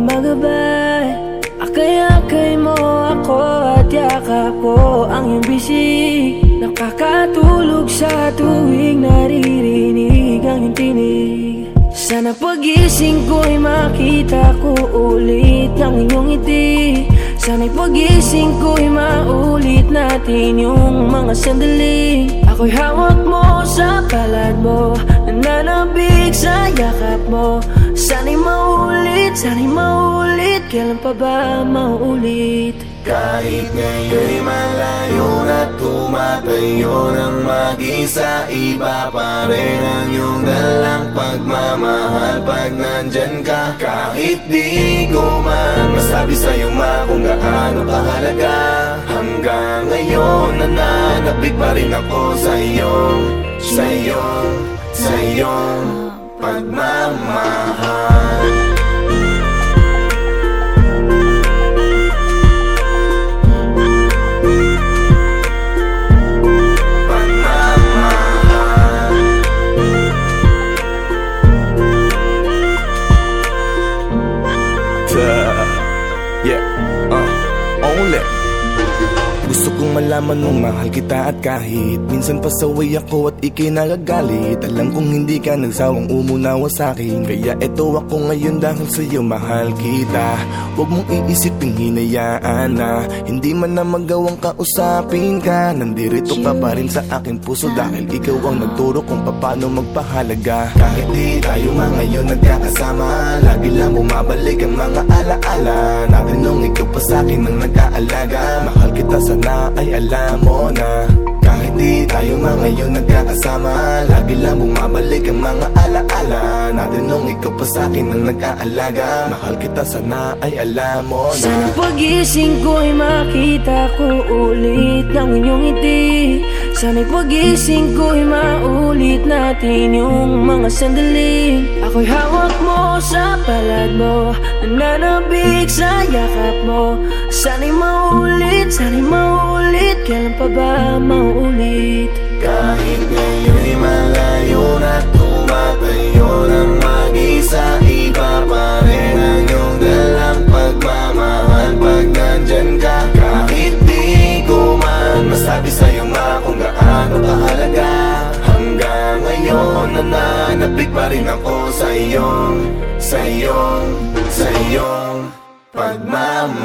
gumagabay Akay-akay mo ako at yakap ko ang iyong bisig. Nakakatulog sa tuwing naririnig ang iyong tinig. Sana pagising ko'y makita ko ulit ang inyong ngiti. Sana'y pagising ko'y maulit natin yung mga sandali. Ako'y hawak mo sa palad mo Nananabig sa yakap mo. Sana'y maulit, sana'y maulit Kailan pa ba maulit? Kahit ngayon'y malayo na tumatayo ng mag-isa. Iba pa rin ang iyong dalang pagmamahal Pag nandyan ka. Kahit di ko man masabi sa'yo ma kung gaano kahalaga. Hanggang ngayon nananabig pa rin ako sa iyong Sa iyong, sa iyong pagmamahal Pagmamahal Yeah, uh, only. Gusto kong malaman nung mahal kita at kahit Minsan pasaway ako at ikay nagagalit Alam kong hindi ka nagsawang umunawa sa akin. Kaya eto ako ngayon dahil sa'yo mahal kita. Huwag mong iisipin hinayaan na Hindi man na magawang kausapin ka. Nandirito ka pa rin sa aking puso Dahil ikaw ang nagturo kung paano magpahalaga. Kahit di tayo mga ngayon lang bumabalik ang mga alaala. Natin nung ikaw pa sa akin ang nag-aalaga. Mahal kita sana ay alam mo na. Kahit di tayo mga ngayon nagkakasama Lagi lang bumabalik ang mga alaala. Natin nung ikaw pa sa akin ang nag-aalaga. Mahal kita sana ay alam mo na. Sana pagising ko'y makita ko ulit ang inyong ngiti Sana'y pagising ko'y maulit natin yung mga sandali Ako'y hawak mo sa palad mo Nananabig sa yakap mo Sana'y maulit, sana'y maulit Kailan pa ba maulit? Kahit ngayon'y Iyong, sa iyong pagmamahal